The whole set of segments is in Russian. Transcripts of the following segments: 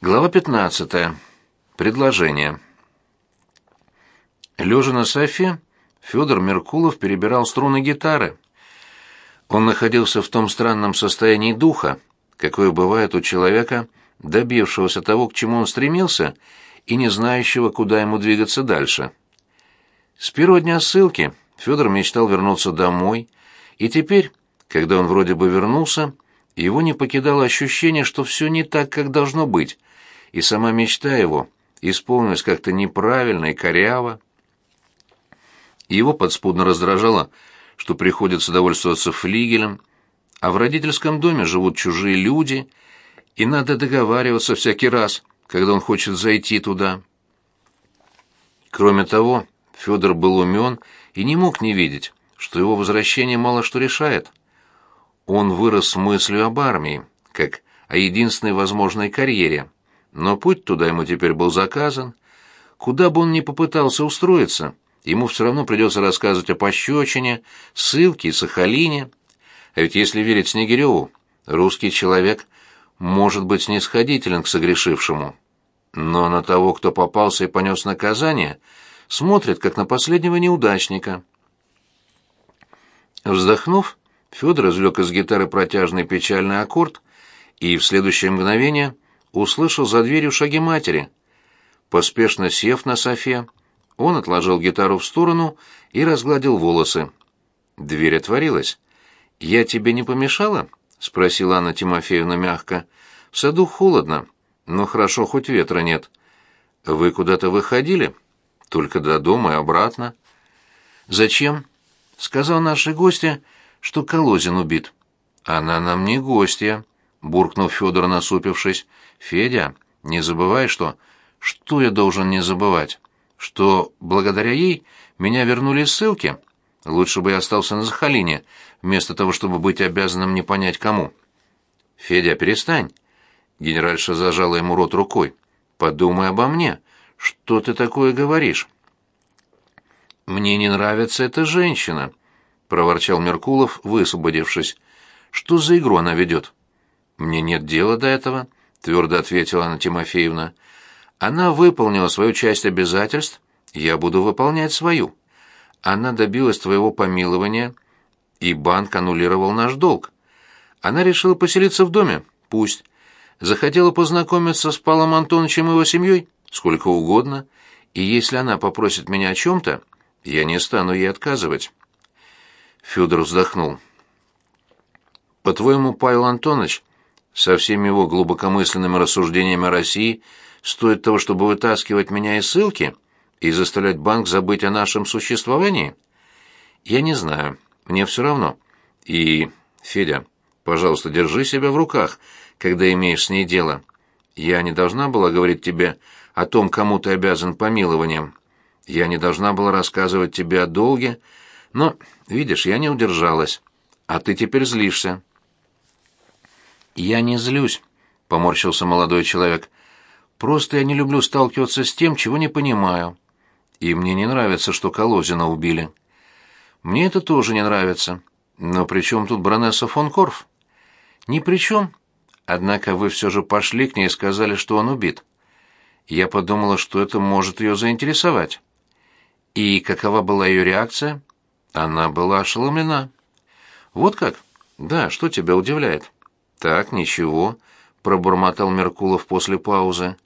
Глава 15. Предложение. Лежа на софе, Федор Меркулов перебирал струны гитары. Он находился в том странном состоянии духа, какое бывает у человека, добившегося того, к чему он стремился, и не знающего, куда ему двигаться дальше. С первого дня ссылки Федор мечтал вернуться домой, и теперь, когда он вроде бы вернулся, его не покидало ощущение, что все не так, как должно быть, и сама мечта его исполнилась как-то неправильно и коряво. Его подспудно раздражало, что приходится довольствоваться флигелем, а в родительском доме живут чужие люди, и надо договариваться всякий раз, когда он хочет зайти туда. Кроме того, Федор был умен и не мог не видеть, что его возвращение мало что решает. Он вырос с мыслью об армии, как о единственной возможной карьере – но путь туда ему теперь был заказан. Куда бы он ни попытался устроиться, ему все равно придется рассказывать о пощечине, ссылке и Сахалине. А ведь если верить Снегиреву, русский человек может быть снисходителен к согрешившему. Но на того, кто попался и понес наказание, смотрит, как на последнего неудачника. Вздохнув, Федор извлек из гитары протяжный печальный аккорд, и в следующее мгновение — услышал за дверью шаги матери. Поспешно сев на софе, он отложил гитару в сторону и разгладил волосы. Дверь отворилась. «Я тебе не помешала?» — спросила Анна Тимофеевна мягко. «В саду холодно, но хорошо, хоть ветра нет. Вы куда-то выходили?» «Только до дома и обратно». «Зачем?» — сказал нашей гости, что Колозин убит. «Она нам не гостья», — буркнул Федор, насупившись. Федя, не забывай, что... Что я должен не забывать? Что благодаря ей меня вернули из ссылки? Лучше бы я остался на Захалине, вместо того, чтобы быть обязанным не понять кому. Федя, перестань. Генеральша зажала ему рот рукой. Подумай обо мне. Что ты такое говоришь? Мне не нравится эта женщина, проворчал Меркулов, высвободившись. Что за игру она ведет? Мне нет дела до этого. — твердо ответила Анна Тимофеевна. «Она выполнила свою часть обязательств, я буду выполнять свою. Она добилась твоего помилования, и банк аннулировал наш долг. Она решила поселиться в доме, пусть. Захотела познакомиться с Павлом Антоновичем и его семьей, сколько угодно, и если она попросит меня о чем-то, я не стану ей отказывать». Федор вздохнул. «По-твоему, Павел Антонович со всеми его глубокомысленными рассуждениями о России стоит того, чтобы вытаскивать меня из ссылки и заставлять банк забыть о нашем существовании? Я не знаю, мне все равно. И, Федя, пожалуйста, держи себя в руках, когда имеешь с ней дело. Я не должна была говорить тебе о том, кому ты обязан помилованием. Я не должна была рассказывать тебе о долге, но, видишь, я не удержалась. А ты теперь злишься. «Я не злюсь», — поморщился молодой человек. «Просто я не люблю сталкиваться с тем, чего не понимаю. И мне не нравится, что Колозина убили». «Мне это тоже не нравится. Но при чем тут баронесса фон Корф?» «Ни при чем. Однако вы все же пошли к ней и сказали, что он убит. Я подумала, что это может ее заинтересовать». «И какова была ее реакция?» «Она была ошеломлена». «Вот как? Да, что тебя удивляет?» «Так, ничего», — пробормотал Меркулов после паузы.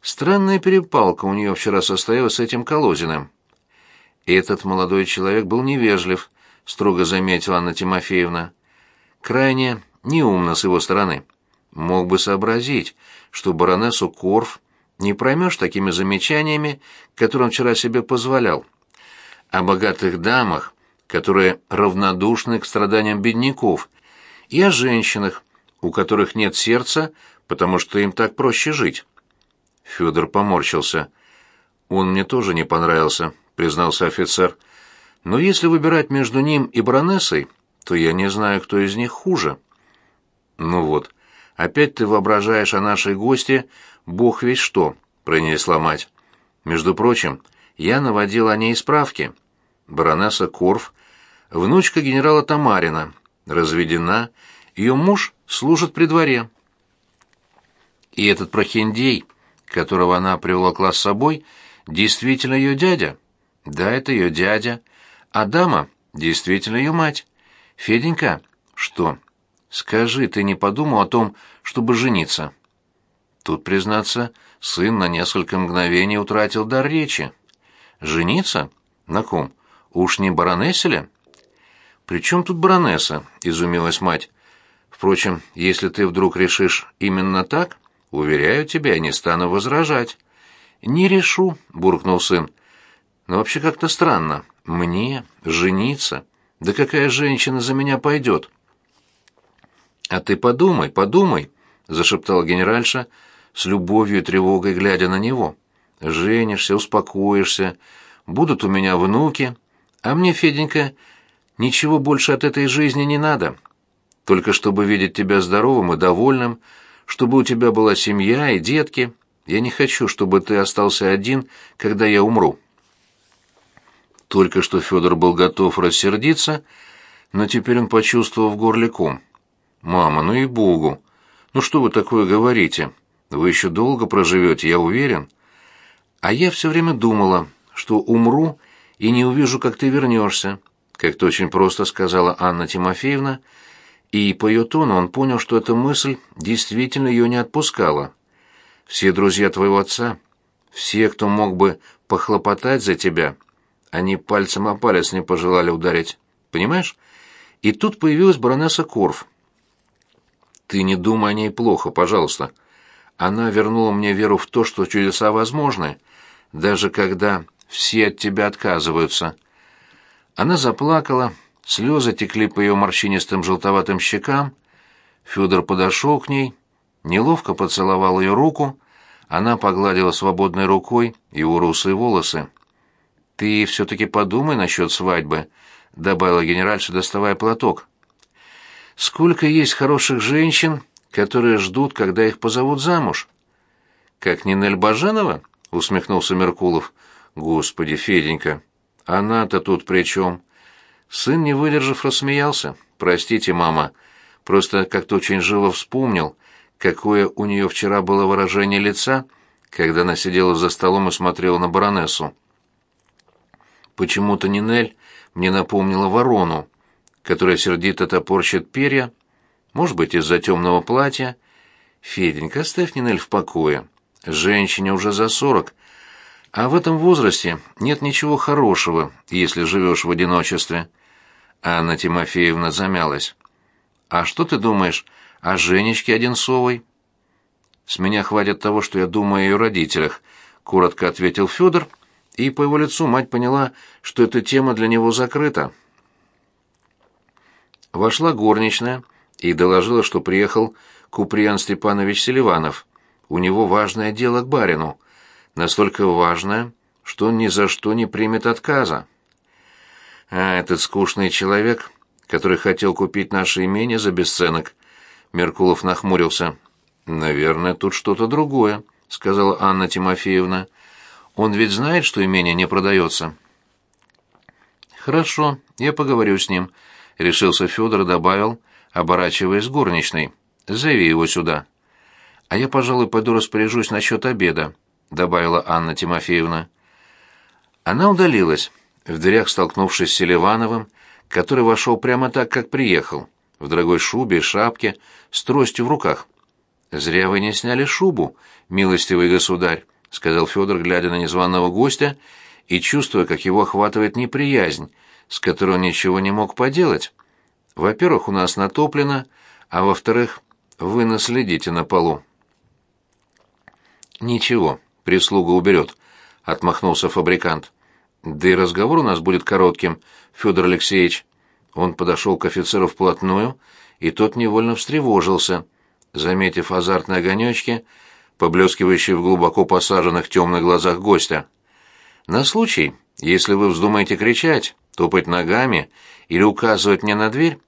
«Странная перепалка у нее вчера состоялась с этим Колозиным». «Этот молодой человек был невежлив», — строго заметила Анна Тимофеевна. «Крайне неумно с его стороны. Мог бы сообразить, что баронессу Корф не проймешь такими замечаниями, которые он вчера себе позволял. О богатых дамах, которые равнодушны к страданиям бедняков, и о женщинах, у которых нет сердца, потому что им так проще жить. Федор поморщился. Он мне тоже не понравился, признался офицер. Но если выбирать между ним и баронессой, то я не знаю, кто из них хуже. Ну вот, опять ты воображаешь о нашей гости бог весь что, пронесла мать. Между прочим, я наводил о ней справки. Баронесса Корф, внучка генерала Тамарина, разведена, ее муж служит при дворе. И этот прохиндей, которого она приволокла с собой, действительно ее дядя. Да, это ее дядя. А дама действительно ее мать. Феденька, что? Скажи, ты не подумал о том, чтобы жениться? Тут, признаться, сын на несколько мгновений утратил дар речи. Жениться? На ком? Уж не баронессе ли? «При чем тут баронесса?» — изумилась мать. «Впрочем, если ты вдруг решишь именно так, уверяю тебя, я не стану возражать». «Не решу», — буркнул сын. «Но вообще как-то странно. Мне жениться? Да какая женщина за меня пойдет?» «А ты подумай, подумай», — зашептал генеральша, с любовью и тревогой глядя на него. «Женишься, успокоишься, будут у меня внуки, а мне, Феденька, ничего больше от этой жизни не надо. Только чтобы видеть тебя здоровым и довольным, чтобы у тебя была семья и детки. Я не хочу, чтобы ты остался один, когда я умру». Только что Федор был готов рассердиться, но теперь он почувствовал в горле ком. «Мама, ну и богу! Ну что вы такое говорите? Вы еще долго проживете, я уверен». А я все время думала, что умру и не увижу, как ты вернешься, как-то очень просто сказала Анна Тимофеевна, и по ее тону он понял, что эта мысль действительно ее не отпускала. Все друзья твоего отца, все, кто мог бы похлопотать за тебя, они пальцем о палец не пожелали ударить. Понимаешь? И тут появилась баронесса Корф. Ты не думай о ней плохо, пожалуйста. Она вернула мне веру в то, что чудеса возможны, даже когда все от тебя отказываются. Она заплакала, слезы текли по ее морщинистым желтоватым щекам. Федор подошел к ней, неловко поцеловал ее руку, она погладила свободной рукой его русые волосы. «Ты все-таки подумай насчет свадьбы», — добавила генеральша, доставая платок. «Сколько есть хороших женщин, которые ждут, когда их позовут замуж?» «Как Нинель Баженова?» — усмехнулся Меркулов. «Господи, Феденька, она-то тут при чем?» Сын, не выдержав, рассмеялся. «Простите, мама, просто как-то очень живо вспомнил, какое у нее вчера было выражение лица, когда она сидела за столом и смотрела на баронессу. Почему-то Нинель мне напомнила ворону, которая сердито топорщит перья, может быть, из-за темного платья. Феденька, оставь Нинель в покое. Женщине уже за сорок, а в этом возрасте нет ничего хорошего, если живешь в одиночестве. Анна Тимофеевна замялась. А что ты думаешь о Женечке Одинцовой? С меня хватит того, что я думаю о ее родителях, коротко ответил Федор, и по его лицу мать поняла, что эта тема для него закрыта. Вошла горничная и доложила, что приехал Куприян Степанович Селиванов. У него важное дело к барину настолько важное, что он ни за что не примет отказа. А этот скучный человек, который хотел купить наше имение за бесценок, Меркулов нахмурился. Наверное, тут что-то другое, сказала Анна Тимофеевна. Он ведь знает, что имение не продается. Хорошо, я поговорю с ним, решился Федор добавил, оборачиваясь горничной. Зови его сюда. А я, пожалуй, пойду распоряжусь насчет обеда. — добавила Анна Тимофеевна. Она удалилась, в дверях столкнувшись с Селивановым, который вошел прямо так, как приехал, в дорогой шубе и шапке, с тростью в руках. «Зря вы не сняли шубу, милостивый государь», — сказал Федор, глядя на незваного гостя и чувствуя, как его охватывает неприязнь, с которой он ничего не мог поделать. «Во-первых, у нас натоплено, а во-вторых, вы наследите на полу». «Ничего, прислуга уберет», — отмахнулся фабрикант. «Да и разговор у нас будет коротким, Федор Алексеевич». Он подошел к офицеру вплотную, и тот невольно встревожился, заметив азартные огонечки, поблескивающие в глубоко посаженных темных глазах гостя. «На случай, если вы вздумаете кричать, топать ногами или указывать мне на дверь,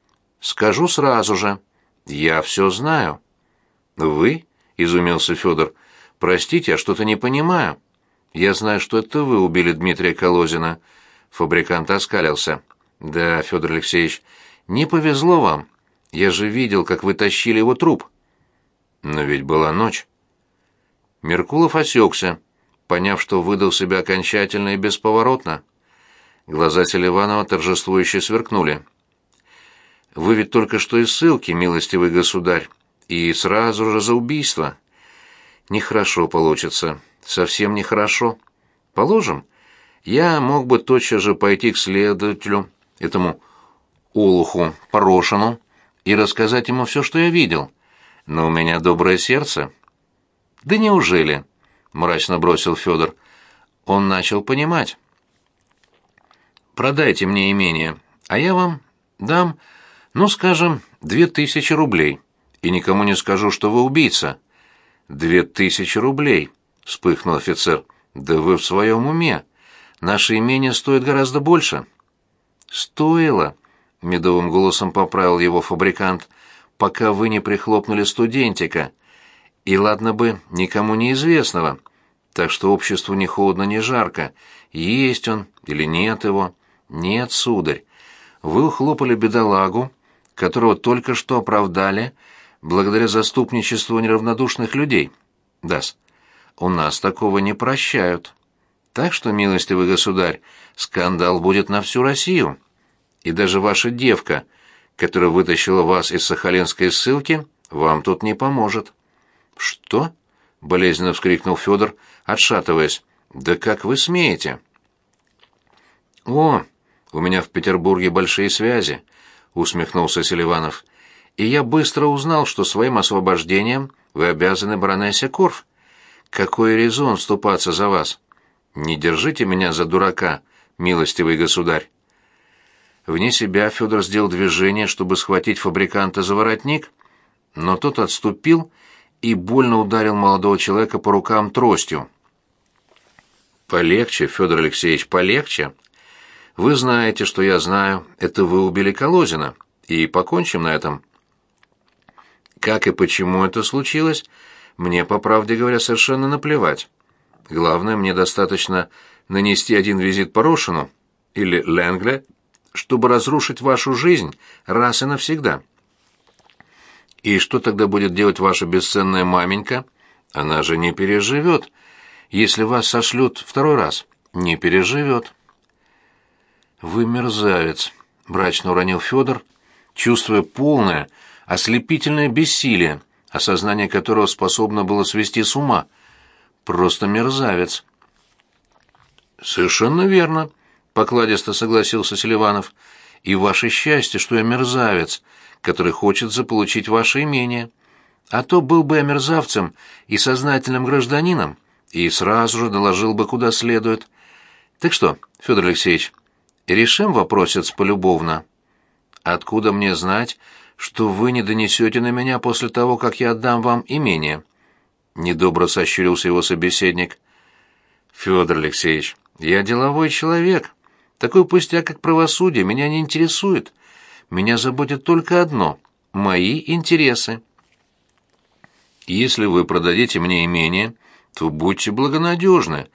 скажу сразу же. Я все знаю». «Вы?» — изумился Федор. — Простите, я что-то не понимаю. Я знаю, что это вы убили Дмитрия Колозина. Фабрикант оскалился. Да, Федор Алексеевич, не повезло вам. Я же видел, как вы тащили его труп. Но ведь была ночь. Меркулов осекся, поняв, что выдал себя окончательно и бесповоротно. Глаза Селиванова торжествующе сверкнули. «Вы ведь только что из ссылки, милостивый государь, и сразу же за убийство. Нехорошо получится, совсем нехорошо. Положим, я мог бы тотчас же пойти к следователю, этому Олуху Порошину, и рассказать ему все, что я видел. Но у меня доброе сердце». «Да неужели?» — мрачно бросил Федор. Он начал понимать. «Продайте мне имение, а я вам дам, ну, скажем, две тысячи рублей, и никому не скажу, что вы убийца». «Две тысячи рублей», — вспыхнул офицер. «Да вы в своем уме. Наше имение стоит гораздо больше». «Стоило», — медовым голосом поправил его фабрикант, «пока вы не прихлопнули студентика. И ладно бы никому неизвестного, так что обществу ни холодно, ни жарко, есть он или нет его. Нет, сударь, вы ухлопали бедолагу, которого только что оправдали, благодаря заступничеству неравнодушных людей. Дас, у нас такого не прощают. Так что, милостивый государь, скандал будет на всю Россию. И даже ваша девка, которая вытащила вас из сахалинской ссылки, вам тут не поможет. «Что?» — болезненно вскрикнул Федор, отшатываясь. «Да как вы смеете?» «О, у меня в Петербурге большие связи», — усмехнулся Селиванов. «И я быстро узнал, что своим освобождением вы обязаны баронессе Корф. Какой резон вступаться за вас? Не держите меня за дурака, милостивый государь». Вне себя Федор сделал движение, чтобы схватить фабриканта за воротник, но тот отступил и больно ударил молодого человека по рукам тростью. «Полегче, Федор Алексеевич, полегче. Вы знаете, что я знаю, это вы убили Колозина, и покончим на этом». Как и почему это случилось, мне, по правде говоря, совершенно наплевать. Главное, мне достаточно нанести один визит Порошину или Ленгле, чтобы разрушить вашу жизнь раз и навсегда. И что тогда будет делать ваша бесценная маменька? Она же не переживет. Если вас сошлют второй раз, не переживет. Вы мерзавец, мрачно уронил Федор, чувствуя полное, ослепительное бессилие, осознание которого способно было свести с ума. Просто мерзавец. Совершенно верно, покладисто согласился Селиванов. И ваше счастье, что я мерзавец, который хочет заполучить ваше имение. А то был бы я мерзавцем и сознательным гражданином, и сразу же доложил бы куда следует. Так что, Федор Алексеевич, решим вопросец полюбовно. Откуда мне знать, что вы не донесете на меня после того, как я отдам вам имение?» Недобро сощурился его собеседник. «Федор Алексеевич, я деловой человек. Такой пустяк, как правосудие, меня не интересует. Меня заботит только одно — мои интересы. Если вы продадите мне имение, то будьте благонадежны.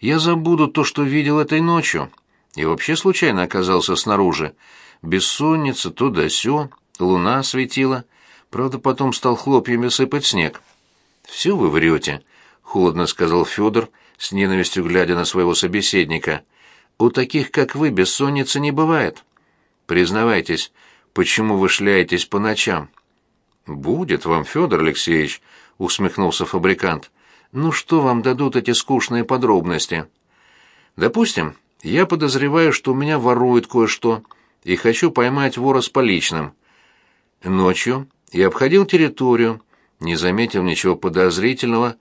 Я забуду то, что видел этой ночью. И вообще случайно оказался снаружи. Бессонница, то да сё, луна светила. Правда, потом стал хлопьями сыпать снег. «Все вы врете», — холодно сказал Федор, с ненавистью глядя на своего собеседника. «У таких, как вы, бессонницы не бывает. Признавайтесь, почему вы шляетесь по ночам?» «Будет вам, Федор Алексеевич», — усмехнулся фабрикант. «Ну что вам дадут эти скучные подробности?» «Допустим, я подозреваю, что у меня воруют кое-что, и хочу поймать вора с поличным. Ночью я обходил территорию, не заметил ничего подозрительного,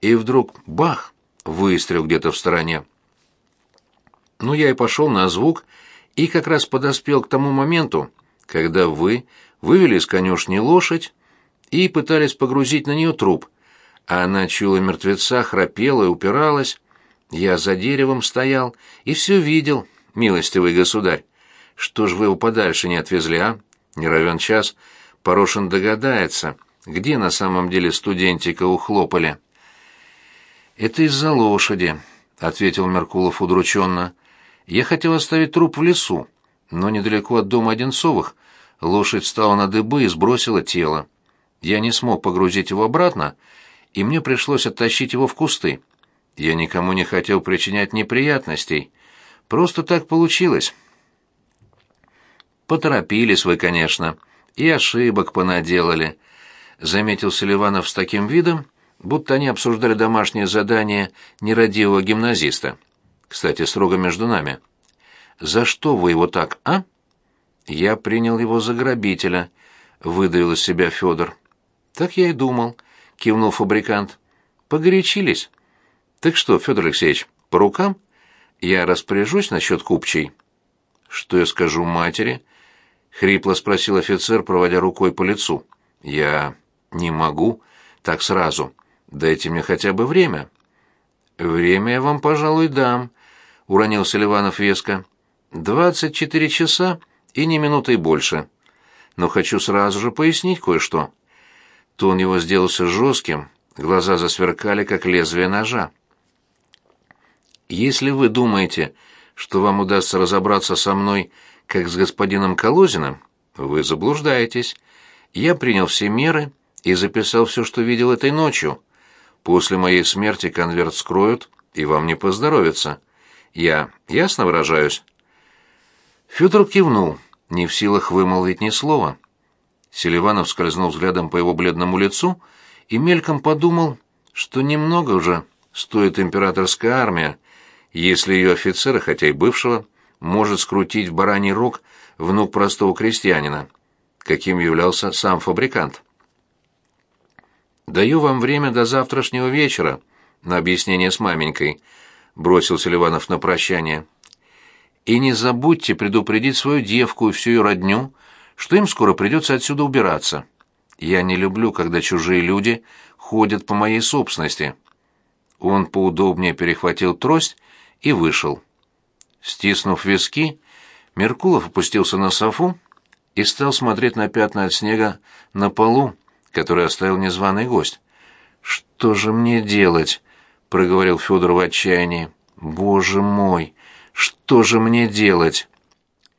и вдруг — бах! — выстрел где-то в стороне. Ну, я и пошел на звук, и как раз подоспел к тому моменту, когда вы вывели из конюшни лошадь и пытались погрузить на нее труп, а она чула мертвеца, храпела и упиралась. Я за деревом стоял и все видел, милостивый государь. Что ж вы его подальше не отвезли, а? Не равен час. Порошин догадается, где на самом деле студентика ухлопали. «Это из-за лошади», — ответил Меркулов удрученно. «Я хотел оставить труп в лесу, но недалеко от дома Одинцовых лошадь встала на дыбы и сбросила тело. Я не смог погрузить его обратно, и мне пришлось оттащить его в кусты. Я никому не хотел причинять неприятностей. Просто так получилось. Поторопились вы, конечно, и ошибок понаделали, заметил Селиванов с таким видом, будто они обсуждали домашнее задание нерадивого гимназиста. Кстати, строго между нами. За что вы его так, а? Я принял его за грабителя, выдавил из себя Федор. Так я и думал, кивнул фабрикант. Погорячились. Так что, Федор Алексеевич, по рукам? Я распоряжусь насчет купчей. Что я скажу матери? Хрипло спросил офицер, проводя рукой по лицу. Я не могу так сразу. Дайте мне хотя бы время. Время я вам, пожалуй, дам, уронил Селиванов веско. «Двадцать четыре часа и ни минуты больше. Но хочу сразу же пояснить кое-что». Тон его сделался жестким, глаза засверкали, как лезвие ножа. «Если вы думаете, что вам удастся разобраться со мной, как с господином Колозиным, вы заблуждаетесь. Я принял все меры и записал все, что видел этой ночью. После моей смерти конверт скроют, и вам не поздоровится. Я ясно выражаюсь?» Федор кивнул, не в силах вымолвить ни слова. Селиванов скользнул взглядом по его бледному лицу и мельком подумал, что немного уже стоит императорская армия, если ее офицера, хотя и бывшего, может скрутить в бараний рог внук простого крестьянина, каким являлся сам фабрикант. «Даю вам время до завтрашнего вечера на объяснение с маменькой», — бросил Селиванов на прощание. «И не забудьте предупредить свою девку и всю ее родню, что им скоро придется отсюда убираться. Я не люблю, когда чужие люди ходят по моей собственности». Он поудобнее перехватил трость и вышел. Стиснув виски, Меркулов опустился на софу и стал смотреть на пятна от снега на полу, который оставил незваный гость. «Что же мне делать?» — проговорил Федор в отчаянии. «Боже мой, что же мне делать?»